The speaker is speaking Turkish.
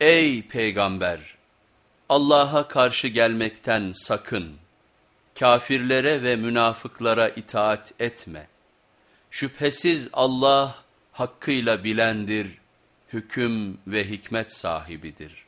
Ey peygamber! Allah'a karşı gelmekten sakın. Kafirlere ve münafıklara itaat etme. Şüphesiz Allah hakkıyla bilendir, hüküm ve hikmet sahibidir.